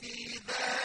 فِي ذَٰلِكَ